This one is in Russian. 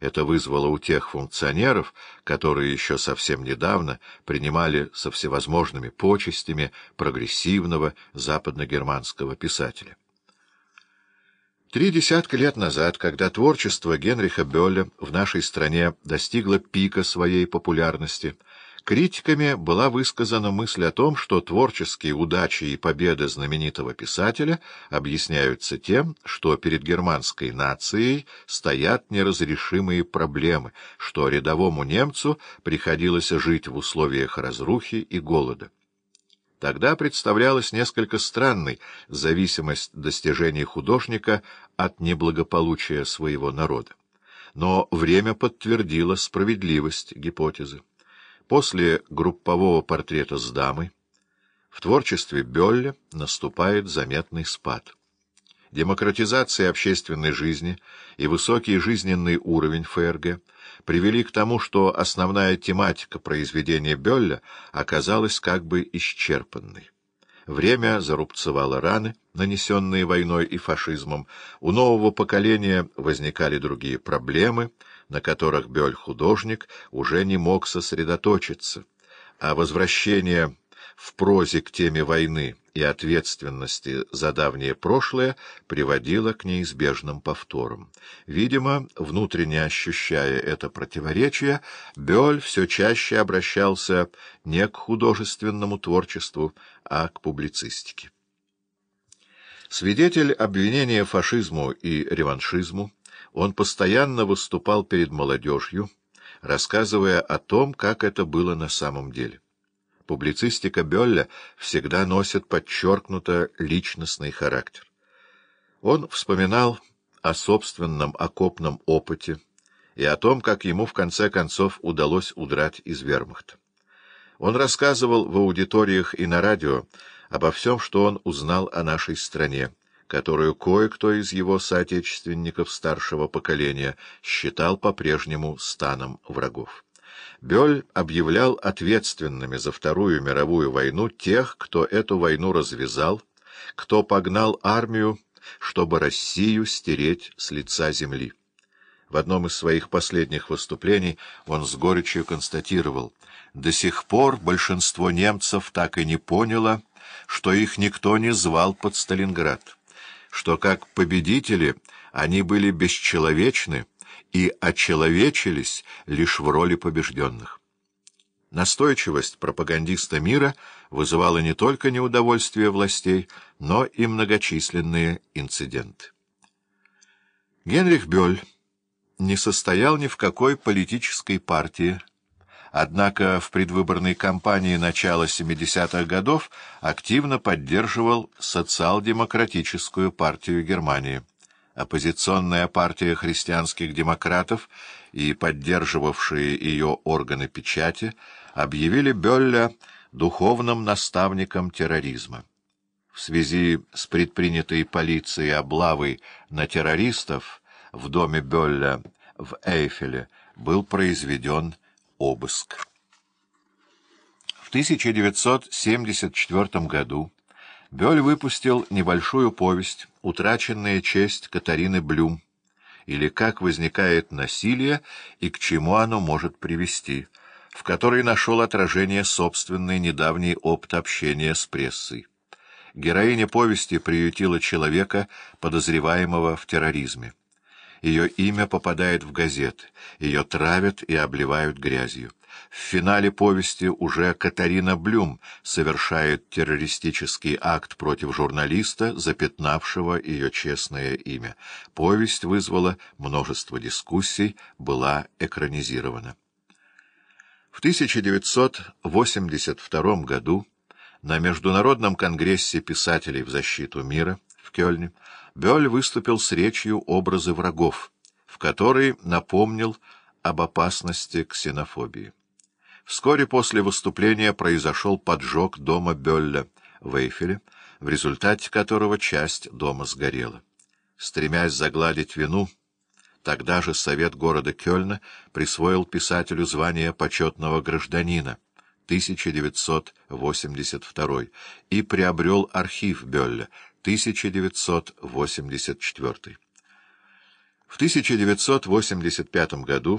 Это вызвало у тех функционеров, которые еще совсем недавно принимали со всевозможными почестями прогрессивного западногерманского писателя. Три десятка лет назад, когда творчество Генриха Бёля в нашей стране достигло пика своей популярности, критиками была высказана мысль о том, что творческие удачи и победы знаменитого писателя объясняются тем, что перед германской нацией стоят неразрешимые проблемы, что рядовому немцу приходилось жить в условиях разрухи и голода. Тогда представлялась несколько странной зависимость достижений художника от неблагополучия своего народа. Но время подтвердило справедливость гипотезы. После группового портрета с дамой в творчестве Бёлля наступает заметный спад. Демократизация общественной жизни и высокий жизненный уровень ФРГ привели к тому, что основная тематика произведения Бёлля оказалась как бы исчерпанной. Время зарубцевало раны, нанесенные войной и фашизмом. У нового поколения возникали другие проблемы, на которых Бёль-художник уже не мог сосредоточиться, а возвращение в прозе к теме войны и ответственности за давнее прошлое приводило к неизбежным повторам. Видимо, внутренне ощущая это противоречие, Бёль все чаще обращался не к художественному творчеству, а к публицистике. Свидетель обвинения фашизму и реваншизму, он постоянно выступал перед молодежью, рассказывая о том, как это было на самом деле. Публицистика Бёлля всегда носит подчеркнуто личностный характер. Он вспоминал о собственном окопном опыте и о том, как ему в конце концов удалось удрать из вермахта. Он рассказывал в аудиториях и на радио обо всем, что он узнал о нашей стране, которую кое-кто из его соотечественников старшего поколения считал по-прежнему станом врагов. Бёль объявлял ответственными за Вторую мировую войну тех, кто эту войну развязал, кто погнал армию, чтобы Россию стереть с лица земли. В одном из своих последних выступлений он с горечью констатировал, «До сих пор большинство немцев так и не поняло, что их никто не звал под Сталинград, что как победители они были бесчеловечны, и очеловечились лишь в роли побежденных. Настойчивость пропагандиста мира вызывала не только неудовольствие властей, но и многочисленные инциденты. Генрих Бёль не состоял ни в какой политической партии, однако в предвыборной кампании начала 70-х годов активно поддерживал социал-демократическую партию Германии оппозиционная партия христианских демократов и поддерживавшие ее органы печати объявили Бёлля духовным наставником терроризма. В связи с предпринятой полицией облавой на террористов в доме Бёлля в Эйфеле был произведен обыск. В 1974 году Бёль выпустил небольшую повесть «Утраченная честь Катарины Блюм» или «Как возникает насилие и к чему оно может привести», в которой нашел отражение собственный недавний опыт общения с прессой. Героиня повести приютила человека, подозреваемого в терроризме. Ее имя попадает в газеты, ее травят и обливают грязью. В финале повести уже Катарина Блюм совершает террористический акт против журналиста, запятнавшего ее честное имя. Повесть вызвала множество дискуссий, была экранизирована. В 1982 году на Международном конгрессе писателей в защиту мира в Кёльне Бёль выступил с речью «Образы врагов», в которой напомнил об опасности ксенофобии. Вскоре после выступления произошел поджог дома Бёлля в Эйфеле, в результате которого часть дома сгорела. Стремясь загладить вину, тогда же Совет города Кёльна присвоил писателю звание почетного гражданина 1982 и приобрел архив Бёлля 1984. В 1985 году